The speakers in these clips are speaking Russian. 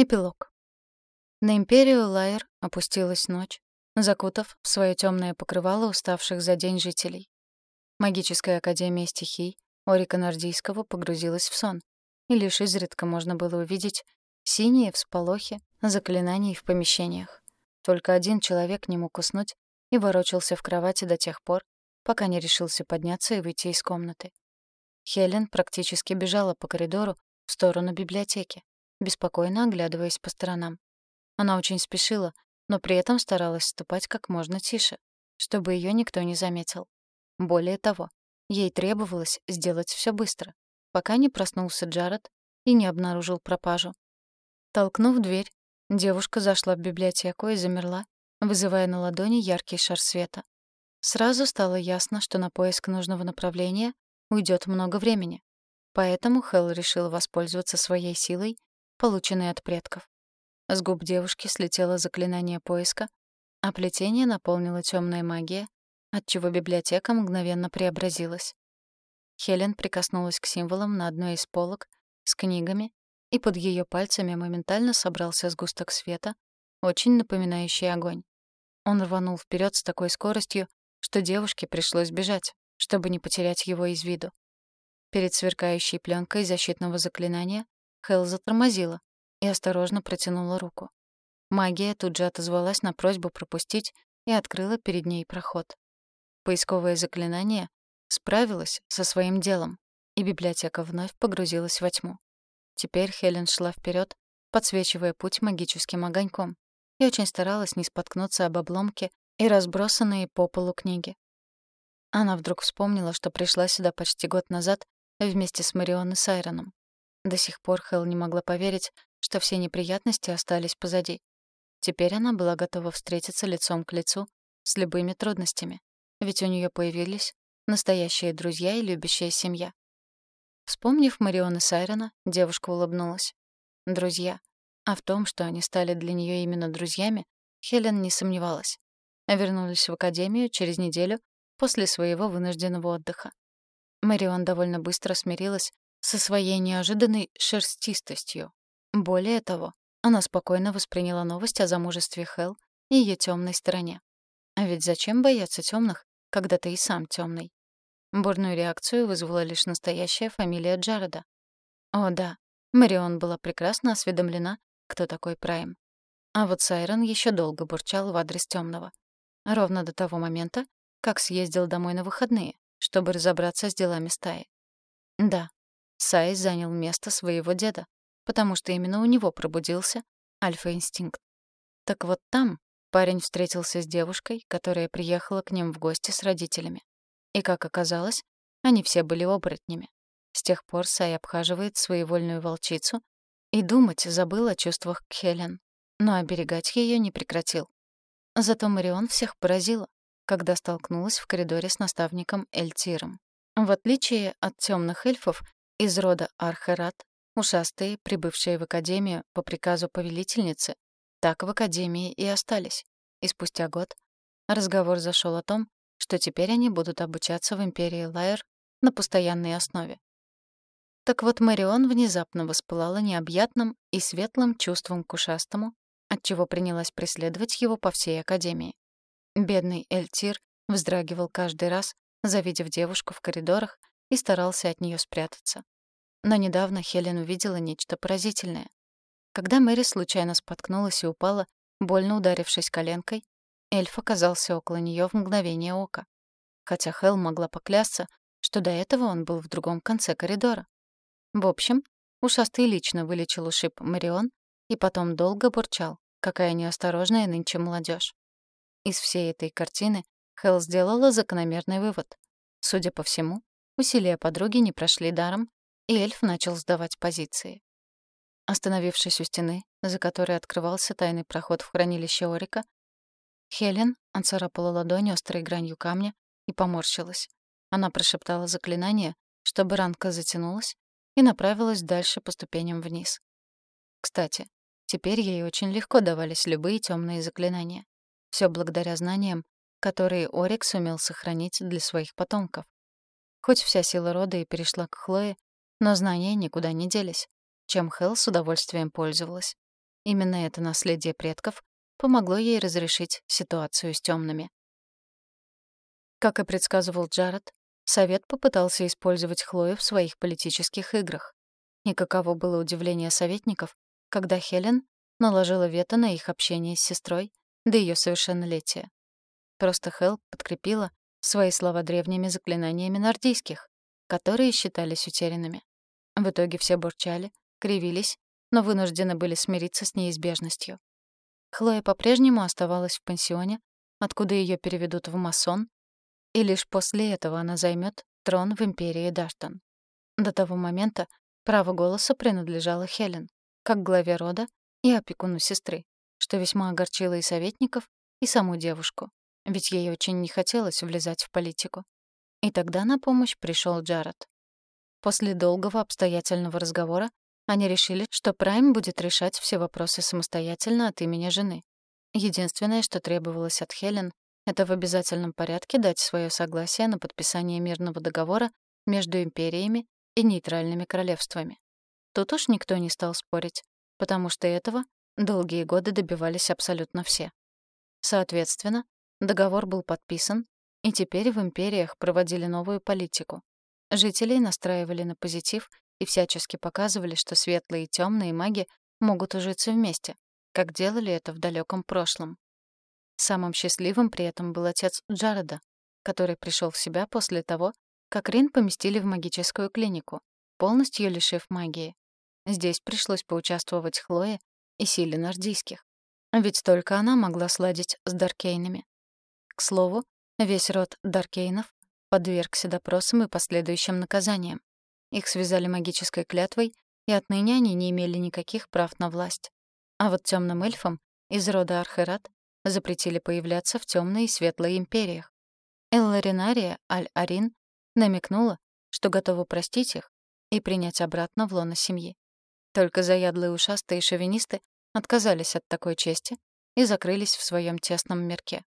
Эпилог. На империю Лайер опустилась ночь, закутав в свое темное покрывало уставших за день жителей. Магическая академия стихий Орика Нордийского погрузилась в сон, и лишь изредка можно было увидеть синие всполохи заклинаний в помещениях. Только один человек не мог уснуть и ворочался в кровати до тех пор, пока не решился подняться и выйти из комнаты. Хелен практически бежала по коридору в сторону библиотеки, беспокойно оглядываясь по сторонам. Она очень спешила, но при этом старалась ступать как можно тише, чтобы ее никто не заметил. Более того, ей требовалось сделать все быстро, пока не проснулся Джаред и не обнаружил пропажу. Толкнув дверь, девушка зашла в библиотеку и замерла, вызывая на ладони яркий шар света. Сразу стало ясно, что на поиск нужного направления уйдет много времени. Поэтому Хелл решил воспользоваться своей силой полученные от предков. С губ девушки слетело заклинание поиска, а плетение наполнила темная магия, отчего библиотека мгновенно преобразилась. Хелен прикоснулась к символам на одной из полок с книгами, и под ее пальцами моментально собрался сгусток света, очень напоминающий огонь. Он рванул вперед с такой скоростью, что девушке пришлось бежать, чтобы не потерять его из виду. Перед сверкающей пленкой защитного заклинания Хелл затормозила и осторожно протянула руку. Магия тут же отозвалась на просьбу пропустить и открыла перед ней проход. Поисковое заклинание справилось со своим делом, и библиотека вновь погрузилась во тьму. Теперь Хелен шла вперед, подсвечивая путь магическим огоньком, и очень старалась не споткнуться об обломке и разбросанные по полу книги. Она вдруг вспомнила, что пришла сюда почти год назад вместе с Марион и Сайроном. До сих пор Хэл не могла поверить, что все неприятности остались позади. Теперь она была готова встретиться лицом к лицу с любыми трудностями, ведь у нее появились настоящие друзья и любящая семья. Вспомнив Марион и Сайрона, девушка улыбнулась. Друзья. А в том, что они стали для нее именно друзьями, Хелен не сомневалась. Вернулись в академию через неделю после своего вынужденного отдыха. Марион довольно быстро смирилась со своей неожиданной шерстистостью. Более того, она спокойно восприняла новость о замужестве Хел и ее темной стороне. А ведь зачем бояться темных, когда ты и сам темный? Бурную реакцию вызвала лишь настоящая фамилия Джареда. О да, Марион была прекрасно осведомлена, кто такой Прайм. А вот Сайрон еще долго бурчал в адрес темного. Ровно до того момента, как съездил домой на выходные, чтобы разобраться с делами стаи. Да, Сай занял место своего деда, потому что именно у него пробудился альфа-инстинкт. Так вот там парень встретился с девушкой, которая приехала к ним в гости с родителями. И, как оказалось, они все были оборотнями. С тех пор Сай обхаживает своевольную волчицу и думать забыл о чувствах к Хелен, но оберегать ее не прекратил. Зато Марион всех поразила, когда столкнулась в коридоре с наставником Эльтиром. В отличие от темных эльфов, из рода Архерат, ушастые, прибывшие в Академию по приказу повелительницы, так в Академии и остались. И спустя год разговор зашел о том, что теперь они будут обучаться в Империи Лайер на постоянной основе. Так вот, Марион внезапно воспылала необъятным и светлым чувством к ушастому, отчего принялась преследовать его по всей Академии. Бедный Эльтир вздрагивал каждый раз, завидев девушку в коридорах и старался от нее спрятаться. Но недавно Хелен увидела нечто поразительное. Когда Мэри случайно споткнулась и упала, больно ударившись коленкой, эльф оказался около нее в мгновение ока. Хотя Хел могла поклясться, что до этого он был в другом конце коридора. В общем, ушастый лично вылечил ушиб Марион и потом долго бурчал, какая неосторожная нынче молодежь. Из всей этой картины Хел сделала закономерный вывод. Судя по всему, Усилия подруги не прошли даром, и эльф начал сдавать позиции. Остановившись у стены, за которой открывался тайный проход в хранилище Орика, Хелен отцарапала ладонь острой гранью камня и поморщилась. Она прошептала заклинание, чтобы ранка затянулась, и направилась дальше по ступеням вниз. Кстати, теперь ей очень легко давались любые темные заклинания. Все благодаря знаниям, которые Орик сумел сохранить для своих потомков. Хоть вся сила рода и перешла к Хлое, но знания никуда не делись, чем Хелл с удовольствием пользовалась. именно это наследие предков помогло ей разрешить ситуацию с темными. Как и предсказывал Джаред, Совет попытался использовать Хлою в своих политических играх. И каково было удивление советников, когда Хелен наложила вето на их общение с сестрой до ее совершеннолетия. Просто Хел подкрепила свои слова древними заклинаниями нордийских, которые считались утерянными. В итоге все бурчали, кривились, но вынуждены были смириться с неизбежностью. Хлоя по-прежнему оставалась в пансионе, откуда ее переведут в масон, и лишь после этого она займет трон в империи Даштан. До того момента право голоса принадлежало Хелен, как главе рода и опекуну сестры, что весьма огорчило и советников, и саму девушку, ведь ей очень не хотелось влезать в политику. И тогда на помощь пришел Джаред. После долгого обстоятельного разговора они решили, что Прайм будет решать все вопросы самостоятельно от имени жены. Единственное, что требовалось от Хелен, это в обязательном порядке дать свое согласие на подписание мирного договора между империями и нейтральными королевствами. Тут уж никто не стал спорить, потому что этого долгие годы добивались абсолютно все. Соответственно, договор был подписан, и теперь в империях проводили новую политику. Жителей настраивали на позитив и всячески показывали, что светлые и темные маги могут ужиться вместе, как делали это в далеком прошлом. Самым счастливым при этом был отец Джареда, который пришел в себя после того, как Рин поместили в магическую клинику, полностью лишив магии. Здесь пришлось поучаствовать Хлое и силе нордийских. Ведь только она могла сладить с Даркейнами. К слову, весь род Даркейнов подвергся допросам и последующим наказаниям. Их связали магической клятвой, и отныне они не имели никаких прав на власть. А вот темным эльфам из рода Архерат запретили появляться в темной и светлой империях. Элларинария Аль-Арин намекнула, что готова простить их и принять обратно в лоно семьи. Только заядлые ушастые шовинисты отказались от такой чести и закрылись в своем тесном мирке.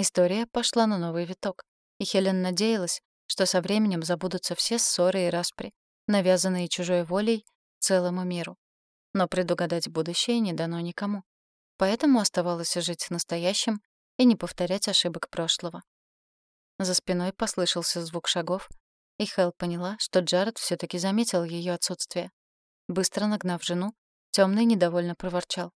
История пошла на новый виток, и Хелен надеялась, что со временем забудутся все ссоры и распри, навязанные чужой волей целому миру. Но предугадать будущее не дано никому поэтому оставалось жить настоящим и не повторять ошибок прошлого. За спиной послышался звук шагов, и Хэл поняла, что Джаред все таки заметил ее отсутствие. Быстро нагнав жену, темный недовольно проворчал.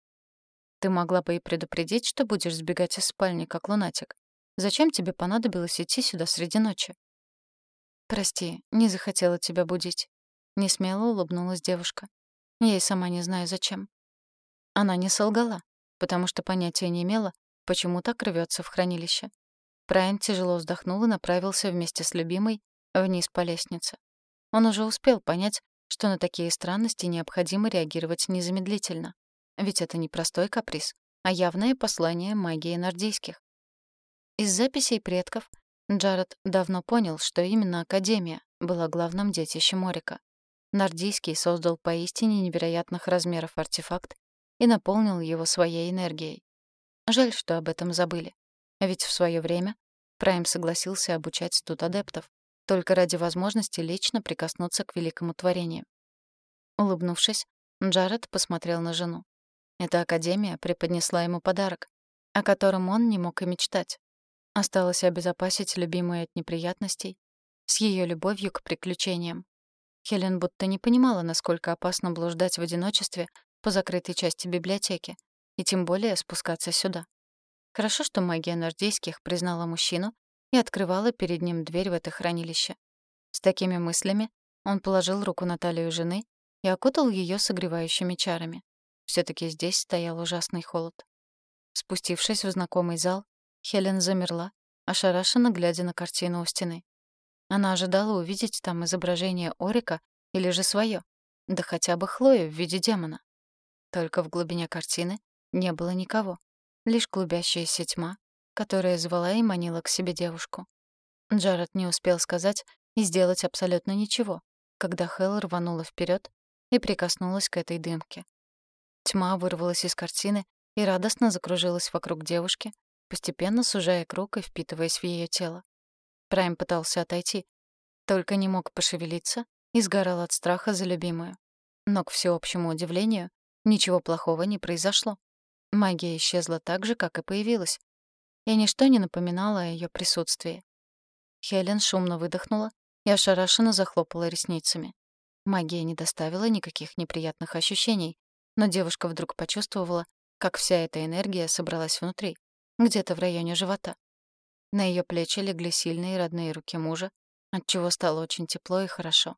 «Ты могла бы и предупредить, что будешь сбегать из спальни, как лунатик. Зачем тебе понадобилось идти сюда среди ночи?» «Прости, не захотела тебя будить». Несмело улыбнулась девушка. Я и сама не знаю, зачем. Она не солгала потому что понятия не имела, почему так рвется в хранилище. Прайм тяжело вздохнул и направился вместе с любимой вниз по лестнице. Он уже успел понять, что на такие странности необходимо реагировать незамедлительно. Ведь это не простой каприз, а явное послание магии нордийских. Из записей предков Джаред давно понял, что именно Академия была главным детищем Орика. Нордийский создал поистине невероятных размеров артефакт и наполнил его своей энергией. Жаль, что об этом забыли. Ведь в свое время Прайм согласился обучать тут адептов, только ради возможности лично прикоснуться к великому творению. Улыбнувшись, Джаред посмотрел на жену. Эта академия преподнесла ему подарок, о котором он не мог и мечтать. Осталось обезопасить любимую от неприятностей с ее любовью к приключениям. Хелен будто не понимала, насколько опасно блуждать в одиночестве по закрытой части библиотеки, и тем более спускаться сюда. Хорошо, что магия нордейских признала мужчину и открывала перед ним дверь в это хранилище. С такими мыслями он положил руку на талию жены и окутал ее согревающими чарами. Все таки здесь стоял ужасный холод. Спустившись в знакомый зал, Хелен замерла, ошарашенно глядя на картину у стены. Она ожидала увидеть там изображение Орика или же свое, да хотя бы Хлою в виде демона. Только в глубине картины не было никого, лишь клубящаяся тьма, которая звала и манила к себе девушку. Джаред не успел сказать и сделать абсолютно ничего, когда Хелл рванула вперед и прикоснулась к этой дымке. Тьма вырвалась из картины и радостно закружилась вокруг девушки, постепенно сужая круг и впитываясь в ее тело. Прайм пытался отойти, только не мог пошевелиться и сгорал от страха за любимую. Но, к всеобщему удивлению, ничего плохого не произошло. Магия исчезла так же, как и появилась. И ничто не напоминало о её присутствии. Хелен шумно выдохнула и ошарашенно захлопала ресницами. Магия не доставила никаких неприятных ощущений, но девушка вдруг почувствовала, как вся эта энергия собралась внутри, где-то в районе живота. На её плечи легли сильные родные руки мужа, отчего стало очень тепло и хорошо.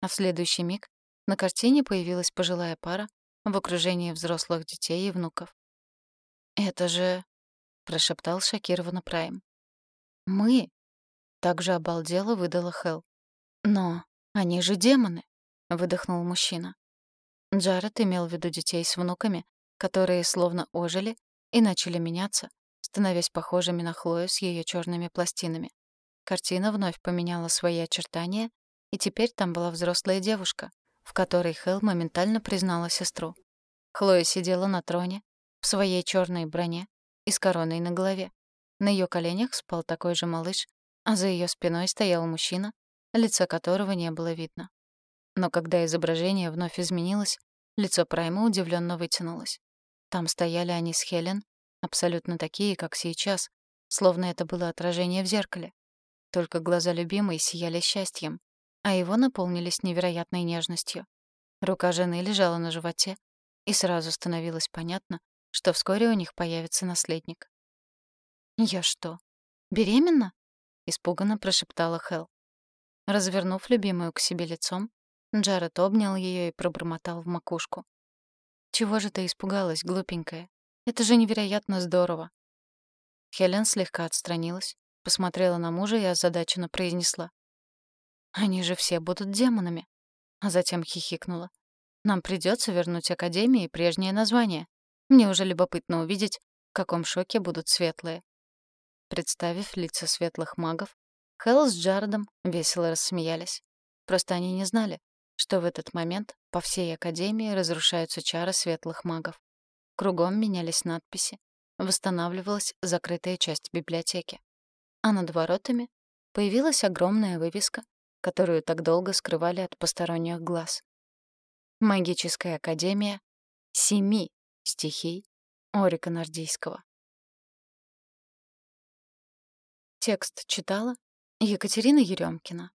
А в следующий миг на картине появилась пожилая пара в окружении взрослых детей и внуков. «Это же...» — прошептал шокированно Прайм. «Мы?» — также обалдело выдала Хел. «Но они же демоны!» — выдохнул мужчина. Джаред имел в виду детей с внуками, которые словно ожили и начали меняться, становясь похожими на Хлою с ее черными пластинами. Картина вновь поменяла свои очертания, и теперь там была взрослая девушка, в которой Хел моментально признала сестру. Хлоя сидела на троне, в своей черной броне и с короной на голове. На ее коленях спал такой же малыш, а за ее спиной стоял мужчина, лица которого не было видно. Но когда изображение вновь изменилось, лицо Прайма удивленно вытянулось. Там стояли они с Хелен, абсолютно такие, как сейчас, словно это было отражение в зеркале. Только глаза любимой сияли счастьем, а его наполнились невероятной нежностью. Рука жены лежала на животе, и сразу становилось понятно, что вскоре у них появится наследник. «Я что, беременна?» — испуганно прошептала Хел. Развернув любимую к себе лицом, Джаред обнял ее и пробормотал в макушку. «Чего же ты испугалась, глупенькая? Это же невероятно здорово!» Хелен слегка отстранилась, посмотрела на мужа и озадаченно произнесла. Они же все будут демонами. А затем хихикнула. Нам придется вернуть Академии прежнее название. Мне уже любопытно увидеть, в каком шоке будут светлые. Представив лица светлых магов, Хелл с Джаредом весело рассмеялись. Просто они не знали, что в этот момент по всей Академии разрушаются чары светлых магов. Кругом менялись надписи, восстанавливалась закрытая часть библиотеки. А над воротами появилась огромная вывеска, которую так долго скрывали от посторонних глаз. Магическая академия семи стихий Орика Нордийского. Текст читала Екатерина Еремкина.